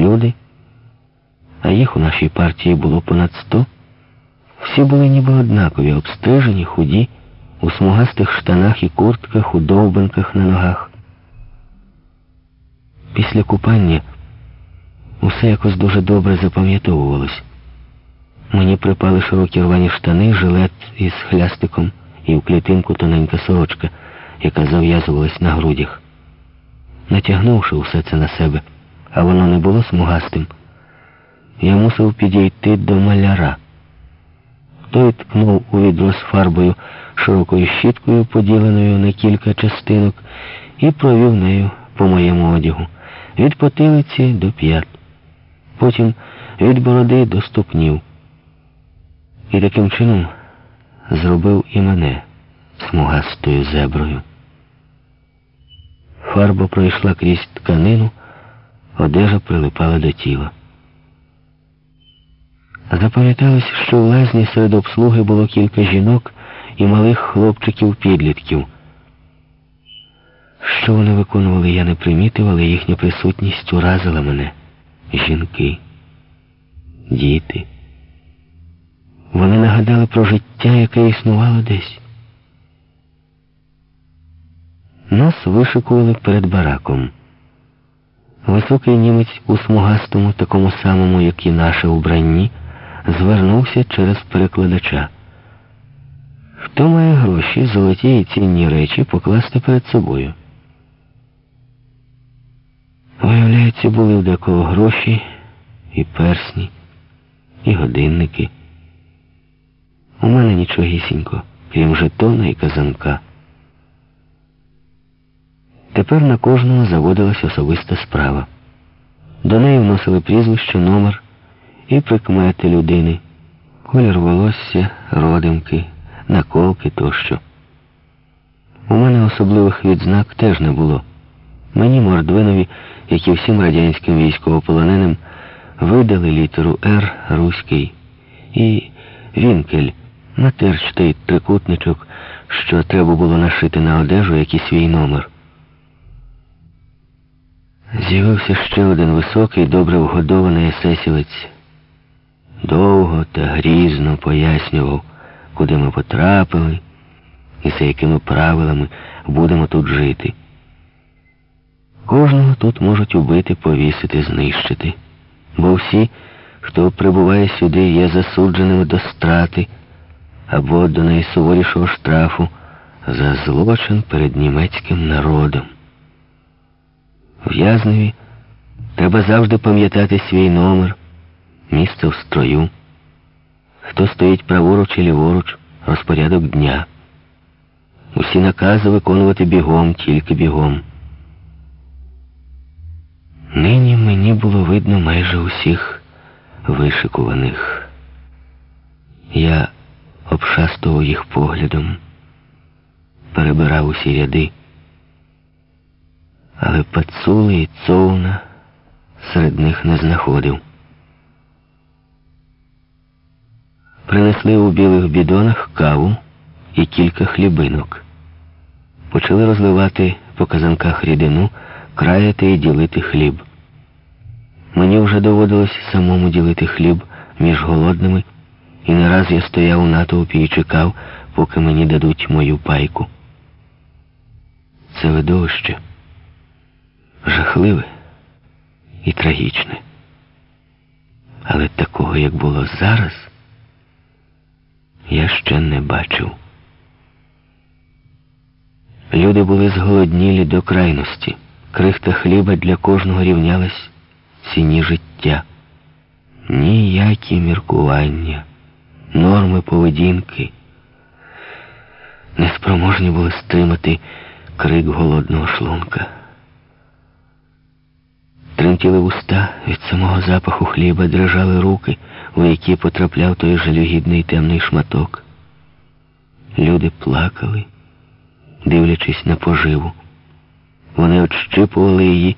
Люди, а їх у нашій партії було понад сто, всі були ніби однакові, обстрижені, худі, у смугастих штанах і куртках, у довбанках на ногах. Після купання усе якось дуже добре запам'ятовувалось. Мені припали широкі рвані штани, жилет із хлястиком і в клітинку тоненька сорочка, яка зав'язувалась на грудях. Натягнувши усе це на себе, а воно не було смугастим, я мусив підійти до маляра. Той ткнув у відро з фарбою широкою щіткою, поділеною на кілька частинок, і провів нею по моєму одягу від потилиці до п'ят, потім від бороди до ступнів. І таким чином зробив і мене смугастою зеброю. Фарба пройшла крізь тканину, одежа прилипала до тіла. Запам'яталось, що в лазні серед обслуги було кілька жінок і малих хлопчиків-підлітків. Що вони виконували, я не примітив, але їхня присутність уразила мене. Жінки, діти. Вони нагадали про життя, яке існувало десь. Нас вишикували перед бараком. Високий німець у смугастому, такому самому, як і наше убранні, звернувся через перекладача. Хто має гроші, золоті і цінні речі покласти перед собою? Виявляється, були в декого гроші і персні, і годинники. У мене нічогісінько, крім жетона і казанка. Тепер на кожного заводилась особиста справа. До неї вносили прізвище, номер і прикмети людини, колір волосся, родимки, наколки тощо. У мене особливих відзнак теж не було. Мені Мордвинові, як і всім радянським військовополоненим, видали літеру Р руський і Вінкель, матерчатий трикутничок, що треба було нашити на одежу, як і свій номер. З'явився ще один високий, добре вгодований есесівець. Довго та грізно пояснював, куди ми потрапили і за якими правилами будемо тут жити. Кожного тут можуть убити, повісити, знищити, бо всі, хто прибуває сюди, є засудженими до страти або до найсуворішого штрафу за злочин перед німецьким народом. В'язневі треба завжди пам'ятати свій номер, місце в строю, хто стоїть праворуч і ліворуч, розпорядок дня. Усі накази виконувати бігом, тільки бігом. Нині мені було видно майже усіх вишикуваних. Я обшастував їх поглядом, перебирав усі ряди але пацули і цовна серед них не знаходив. Принесли у білих бідонах каву і кілька хлібинок. Почали розливати по казанках рідину, краяти і ділити хліб. Мені вже доводилось самому ділити хліб між голодними, і не раз я стояв у натовпі і чекав, поки мені дадуть мою пайку. Це видовище жахливе і трагічне. Але такого, як було зараз, я ще не бачив. Люди були зголоднілі до крайності. Крихта хліба для кожного рівнялась ціні життя. Ніякі міркування, норми поведінки неспроможні були стримати крик голодного шлунка. Тремтіли уста від самого запаху хліба, дрижали руки, у які потрапляв той жалюгідний темний шматок. Люди плакали, дивлячись на поживу. Вони отщипували її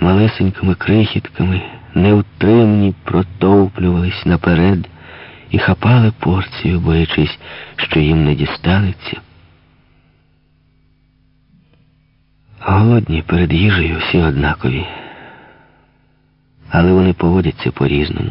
малесенькими крихітками, невтримні протовплювались наперед і хапали порцію, боячись, що їм не дістанеться. Голодні перед їжею всі однакові. Але вони поводяться по-різному.